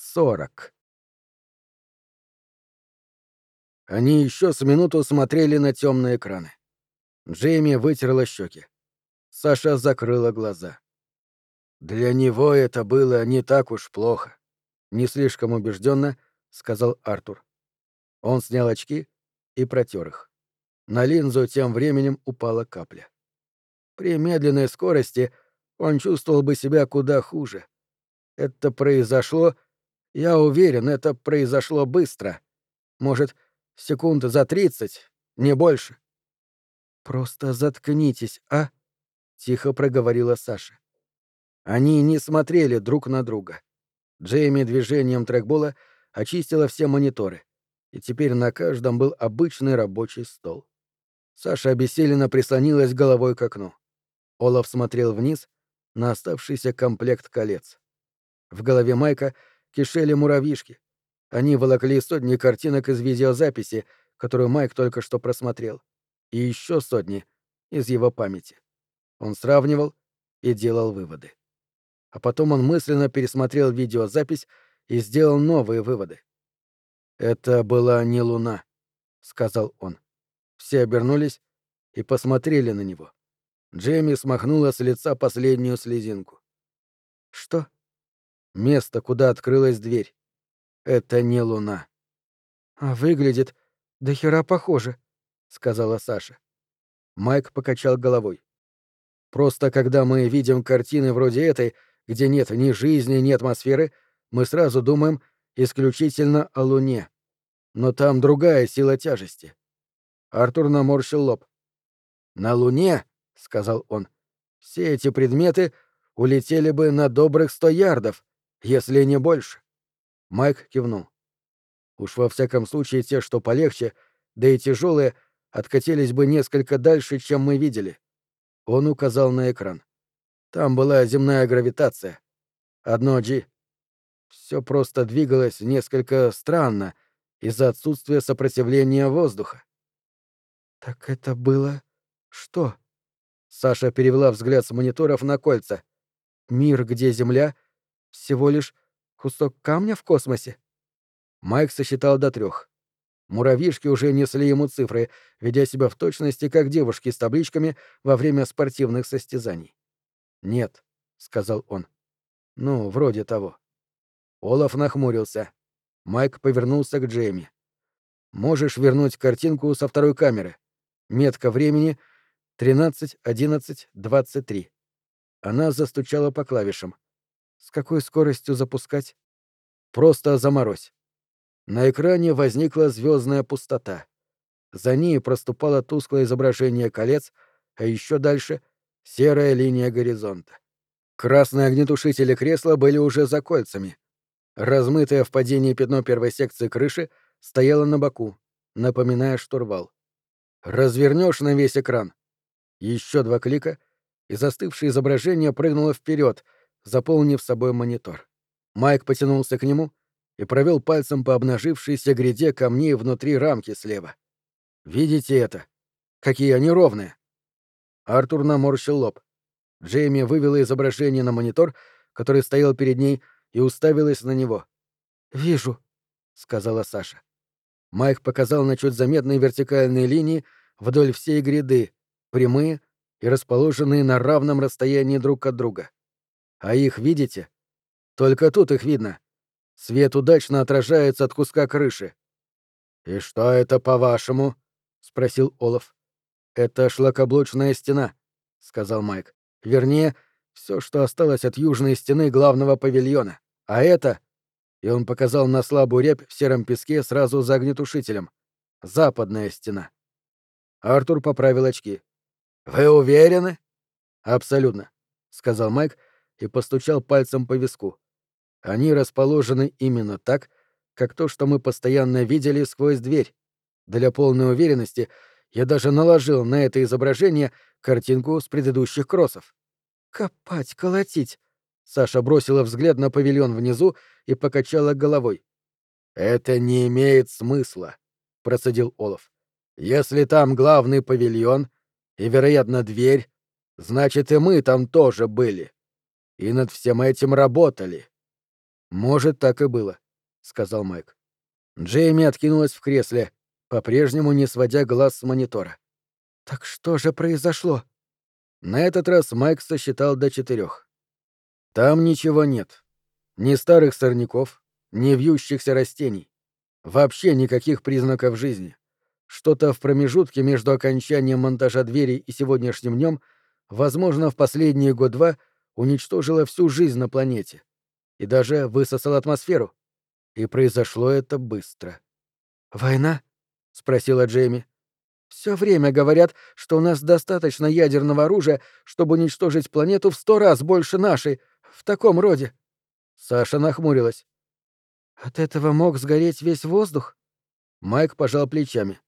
сорок. Они еще с минуту смотрели на темные экраны. Джейми вытерла щеки. Саша закрыла глаза. Для него это было не так уж плохо. Не слишком убежденно, сказал Артур. Он снял очки и протер их. На линзу тем временем упала капля. При медленной скорости он чувствовал бы себя куда хуже. Это произошло, я уверен, это произошло быстро. Может, секунд за тридцать, не больше. «Просто заткнитесь, а?» — тихо проговорила Саша. Они не смотрели друг на друга. Джейми движением трекбола очистила все мониторы, и теперь на каждом был обычный рабочий стол. Саша обессиленно прислонилась головой к окну. Олаф смотрел вниз на оставшийся комплект колец. В голове Майка кишели муравьишки. Они волокли сотни картинок из видеозаписи, которую Майк только что просмотрел, и еще сотни из его памяти. Он сравнивал и делал выводы. А потом он мысленно пересмотрел видеозапись и сделал новые выводы. «Это была не луна», — сказал он. Все обернулись и посмотрели на него. Джейми смахнула с лица последнюю слезинку. «Что?» «Место, куда открылась дверь. Это не луна». «А выглядит до хера похоже», — сказала Саша. Майк покачал головой. «Просто когда мы видим картины вроде этой, где нет ни жизни, ни атмосферы, мы сразу думаем исключительно о Луне. Но там другая сила тяжести». Артур наморщил лоб. «На Луне — сказал он, — все эти предметы улетели бы на добрых сто ярдов, если не больше. Майк кивнул. Уж во всяком случае те, что полегче, да и тяжелые, откатились бы несколько дальше, чем мы видели. Он указал на экран. Там была земная гравитация. Одно G. Все просто двигалось несколько странно из-за отсутствия сопротивления воздуха. Так это было что? Саша перевела взгляд с мониторов на кольца. Мир, где Земля, всего лишь кусок камня в космосе. Майк сосчитал до трех. Муравьишки уже несли ему цифры, ведя себя в точности, как девушки с табличками во время спортивных состязаний. «Нет», — сказал он. «Ну, вроде того». Олаф нахмурился. Майк повернулся к Джейми. «Можешь вернуть картинку со второй камеры. Метка времени — 13, 11, 23. Она застучала по клавишам. С какой скоростью запускать? Просто заморозь. На экране возникла звездная пустота. За ней проступало тусклое изображение колец, а еще дальше — серая линия горизонта. Красные огнетушители кресла были уже за кольцами. Размытое в падении пятно первой секции крыши стояло на боку, напоминая штурвал. Развернешь на весь экран, еще два клика, и застывшее изображение прыгнуло вперед, заполнив собой монитор. Майк потянулся к нему и провел пальцем по обнажившейся гряде камней внутри рамки слева. «Видите это? Какие они ровные!» Артур наморщил лоб. Джейми вывела изображение на монитор, который стоял перед ней, и уставилась на него. «Вижу», — сказала Саша. Майк показал на чуть заметные вертикальные линии вдоль всей гряды, прямые и расположенные на равном расстоянии друг от друга. А их видите? Только тут их видно. Свет удачно отражается от куска крыши. «И что это, по-вашему?» — спросил Олаф. «Это шлакоблочная стена», — сказал Майк. «Вернее, все, что осталось от южной стены главного павильона. А это...» И он показал на слабую рябь в сером песке сразу за огнетушителем. «Западная стена». Артур поправил очки. «Вы уверены?» «Абсолютно», — сказал Майк и постучал пальцем по виску. «Они расположены именно так, как то, что мы постоянно видели сквозь дверь. Для полной уверенности я даже наложил на это изображение картинку с предыдущих кроссов». «Копать, колотить!» Саша бросила взгляд на павильон внизу и покачала головой. «Это не имеет смысла», — процедил Олаф. «Если там главный павильон, и, вероятно, дверь, значит, и мы там тоже были. И над всем этим работали. «Может, так и было», — сказал Майк. Джейми откинулась в кресле, по-прежнему не сводя глаз с монитора. «Так что же произошло?» На этот раз Майк сосчитал до четырех. «Там ничего нет. Ни старых сорняков, ни вьющихся растений. Вообще никаких признаков жизни. Что-то в промежутке между окончанием монтажа двери и сегодняшним днем, возможно, в последние год-два уничтожило всю жизнь на планете. И даже высосало атмосферу. И произошло это быстро. «Война?» — спросила Джейми. Все время говорят, что у нас достаточно ядерного оружия, чтобы уничтожить планету в сто раз больше нашей, в таком роде. Саша нахмурилась. От этого мог сгореть весь воздух? Майк пожал плечами.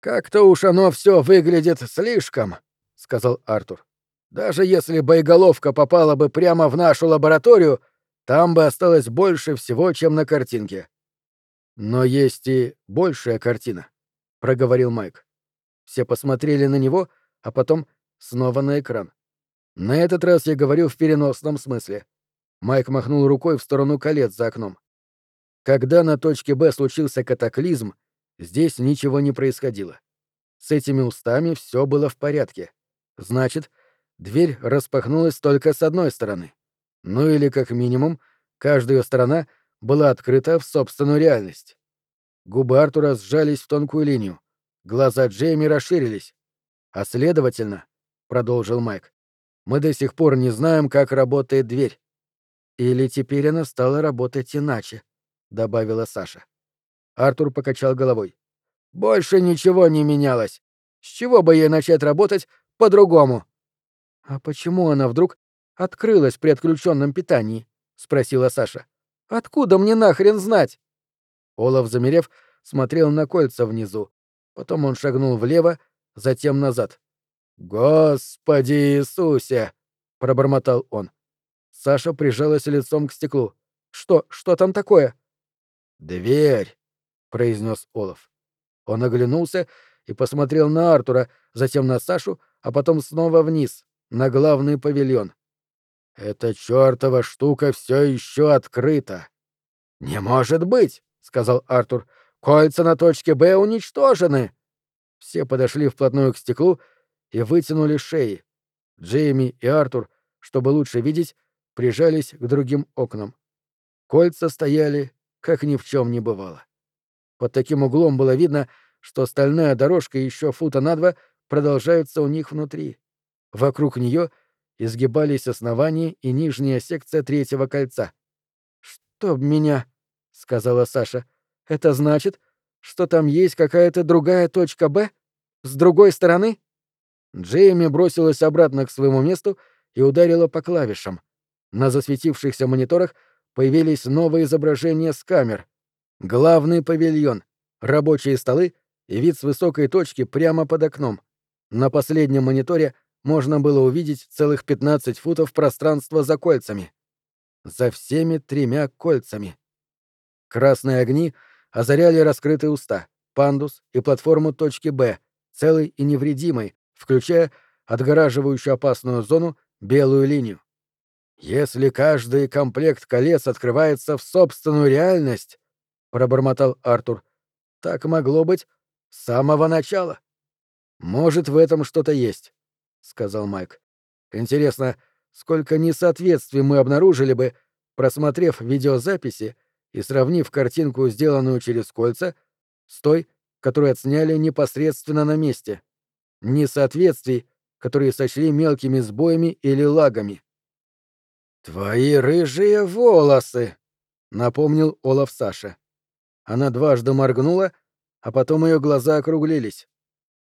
Как-то уж оно все выглядит слишком, сказал Артур. Даже если боеголовка попала бы прямо в нашу лабораторию, там бы осталось больше всего, чем на картинке. Но есть и большая картина, проговорил Майк. Все посмотрели на него, а потом снова на экран. На этот раз я говорю в переносном смысле. Майк махнул рукой в сторону колец за окном. Когда на точке Б случился катаклизм, здесь ничего не происходило. С этими устами все было в порядке. Значит, дверь распахнулась только с одной стороны. Ну или, как минимум, каждая сторона была открыта в собственную реальность. Губы Артура сжались в тонкую линию. Глаза Джейми расширились. А следовательно, продолжил Майк, мы до сих пор не знаем, как работает дверь. Или теперь она стала работать иначе, добавила Саша. Артур покачал головой. Больше ничего не менялось. С чего бы ей начать работать по-другому? А почему она вдруг открылась при отключенном питании? спросила Саша. Откуда мне нахрен знать? Олаф, замерев, смотрел на кольца внизу, Потом он шагнул влево, затем назад. «Господи Иисусе!» — пробормотал он. Саша прижалась лицом к стеклу. «Что? Что там такое?» «Дверь!» — произнес Олаф. Он оглянулся и посмотрел на Артура, затем на Сашу, а потом снова вниз, на главный павильон. «Эта чертова штука все еще открыта!» «Не может быть!» — сказал Артур. Кольца на точке Б уничтожены. Все подошли вплотную к стеклу и вытянули шеи. Джейми и Артур, чтобы лучше видеть, прижались к другим окнам. Кольца стояли, как ни в чем не бывало. Под таким углом было видно, что стальная дорожка еще фута на два продолжается у них внутри. Вокруг нее изгибались основание и нижняя секция третьего кольца. «Чтоб меня», — сказала Саша, — это значит, что там есть какая-то другая точка Б? С другой стороны? Джейми бросилась обратно к своему месту и ударила по клавишам. На засветившихся мониторах появились новые изображения с камер. Главный павильон, рабочие столы и вид с высокой точки прямо под окном. На последнем мониторе можно было увидеть целых 15 футов пространства за кольцами. За всеми тремя кольцами. Красные огни — озаряли раскрытые уста, пандус и платформу точки Б, целый и невредимый, включая отгораживающую опасную зону белую линию. «Если каждый комплект колец открывается в собственную реальность», — пробормотал Артур, — «так могло быть с самого начала». «Может, в этом что-то есть», — сказал Майк. «Интересно, сколько несоответствий мы обнаружили бы, просмотрев видеозаписи и сравнив картинку, сделанную через кольца, с той, которую отсняли непосредственно на месте. Несоответствий, которые сочли мелкими сбоями или лагами. «Твои рыжие волосы!» — напомнил Олаф Саша. Она дважды моргнула, а потом ее глаза округлились.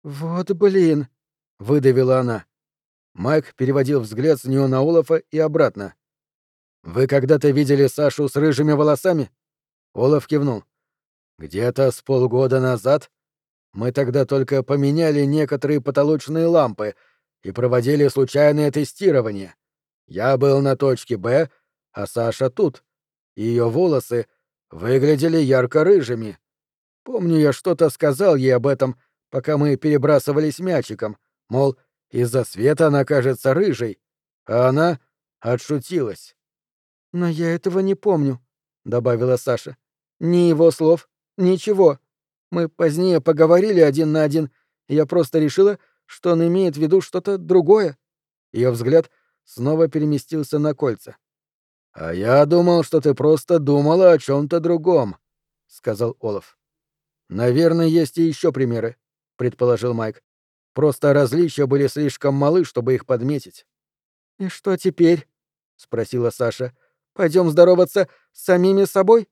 «Вот блин!» — выдавила она. Майк переводил взгляд с нее на Олафа и обратно. «Вы когда-то видели Сашу с рыжими волосами?» Олаф кивнул. «Где-то с полгода назад мы тогда только поменяли некоторые потолочные лампы и проводили случайное тестирование. Я был на точке «Б», а Саша тут. Ее волосы выглядели ярко-рыжими. Помню, я что-то сказал ей об этом, пока мы перебрасывались мячиком, мол, из-за света она кажется рыжей, а она отшутилась. «Но я этого не помню», — добавила Саша. «Ни его слов, ничего. Мы позднее поговорили один на один, я просто решила, что он имеет в виду что-то другое». Ее взгляд снова переместился на кольца. «А я думал, что ты просто думала о чем то другом», — сказал Олаф. «Наверное, есть и еще примеры», — предположил Майк. «Просто различия были слишком малы, чтобы их подметить». «И что теперь?» — спросила Саша. Пойдем здороваться с самими собой?»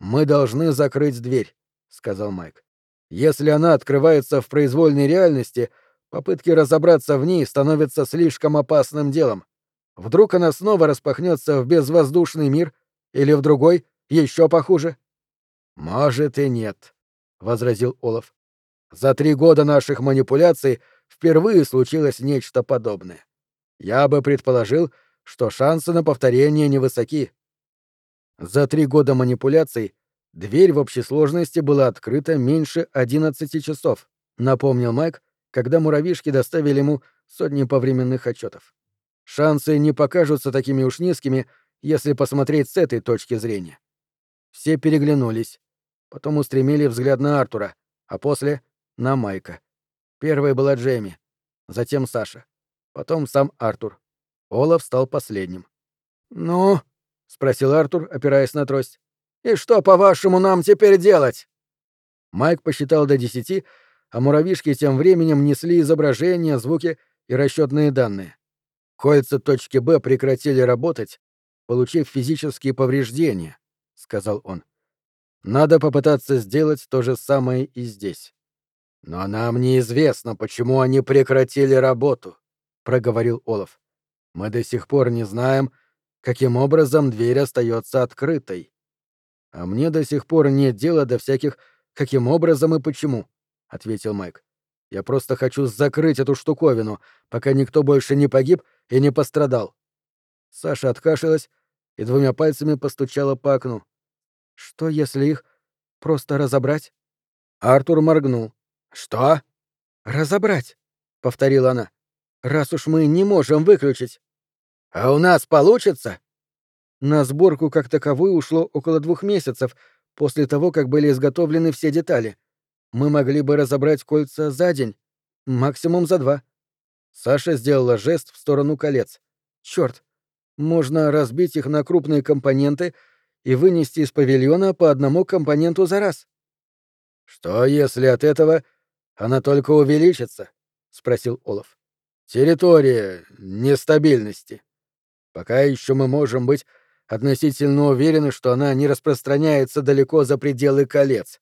«Мы должны закрыть дверь», — сказал Майк. «Если она открывается в произвольной реальности, попытки разобраться в ней становятся слишком опасным делом. Вдруг она снова распахнется в безвоздушный мир или в другой, еще похуже?» «Может и нет», — возразил Олаф. «За три года наших манипуляций впервые случилось нечто подобное. Я бы предположил, что шансы на повторение невысоки. За три года манипуляций дверь в общей сложности была открыта меньше 11 часов, напомнил Майк, когда муравьишки доставили ему сотни повременных отчетов. Шансы не покажутся такими уж низкими, если посмотреть с этой точки зрения. Все переглянулись, потом устремили взгляд на Артура, а после — на Майка. Первой была Джейми, затем Саша, потом сам Артур. Олаф стал последним. «Ну?» — спросил Артур, опираясь на трость. «И что, по-вашему, нам теперь делать?» Майк посчитал до десяти, а муравьишки тем временем несли изображения, звуки и расчетные данные. Кольца точки Б прекратили работать, получив физические повреждения, — сказал он. Надо попытаться сделать то же самое и здесь. Но нам неизвестно, почему они прекратили работу, — проговорил Олаф. Мы до сих пор не знаем, каким образом дверь остается открытой. А мне до сих пор нет дела до всяких «каким образом и почему», — ответил Майк. Я просто хочу закрыть эту штуковину, пока никто больше не погиб и не пострадал. Саша откашлялась и двумя пальцами постучала по окну. Что, если их просто разобрать? Артур моргнул. Что? Разобрать, повторила она. Раз уж мы не можем выключить. А у нас получится? На сборку как таковую ушло около двух месяцев после того, как были изготовлены все детали. Мы могли бы разобрать кольца за день, максимум за два. Саша сделала жест в сторону колец. Черт, можно разбить их на крупные компоненты и вынести из павильона по одному компоненту за раз. Что, если от этого она только увеличится? спросил Олаф. Территория нестабильности. Пока еще мы можем быть относительно уверены, что она не распространяется далеко за пределы колец.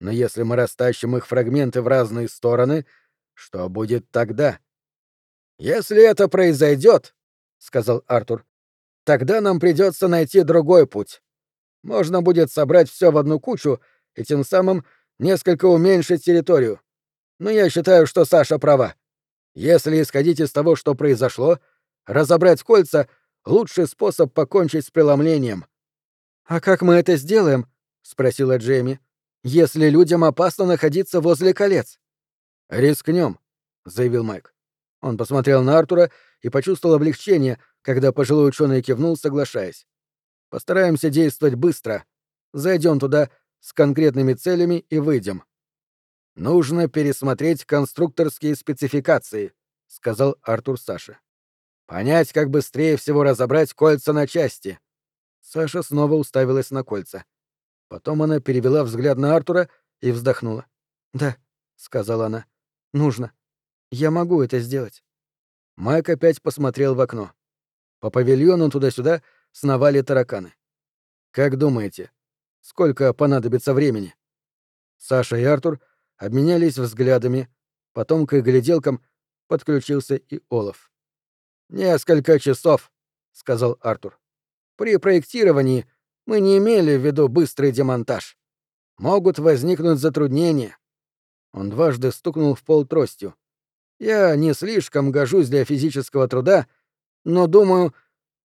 Но если мы растащим их фрагменты в разные стороны, что будет тогда? Если это произойдет, сказал Артур, тогда нам придется найти другой путь. Можно будет собрать все в одну кучу и тем самым несколько уменьшить территорию. Но я считаю, что Саша права. Если исходить из того, что произошло, разобрать кольца лучший способ покончить с преломлением. «А как мы это сделаем?» — спросила Джейми. «Если людям опасно находиться возле колец». «Рискнем», — заявил Майк. Он посмотрел на Артура и почувствовал облегчение, когда пожилой ученый кивнул, соглашаясь. «Постараемся действовать быстро. Зайдем туда с конкретными целями и выйдем». «Нужно пересмотреть конструкторские спецификации», — сказал Артур Саше. Понять, как быстрее всего разобрать кольца на части. Саша снова уставилась на кольца. Потом она перевела взгляд на Артура и вздохнула. «Да», — сказала она, — «нужно. Я могу это сделать». Майк опять посмотрел в окно. По павильону туда-сюда сновали тараканы. «Как думаете, сколько понадобится времени?» Саша и Артур обменялись взглядами, потом к их гляделкам подключился и Олаф. «Несколько часов», — сказал Артур. «При проектировании мы не имели в виду быстрый демонтаж. Могут возникнуть затруднения». Он дважды стукнул в пол тростью. «Я не слишком гожусь для физического труда, но, думаю,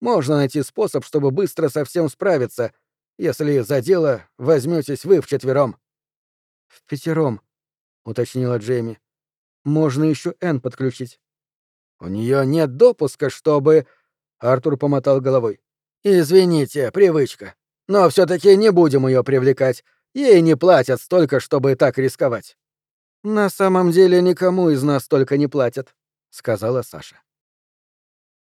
можно найти способ, чтобы быстро со всем справиться, если за дело возьметесь вы вчетвером». «В пятером», — уточнила Джейми. «Можно еще Н подключить». У нее нет допуска, чтобы... Артур помотал головой. Извините, привычка. Но все таки не будем ее привлекать. Ей не платят столько, чтобы так рисковать. На самом деле никому из нас столько не платят, сказала Саша.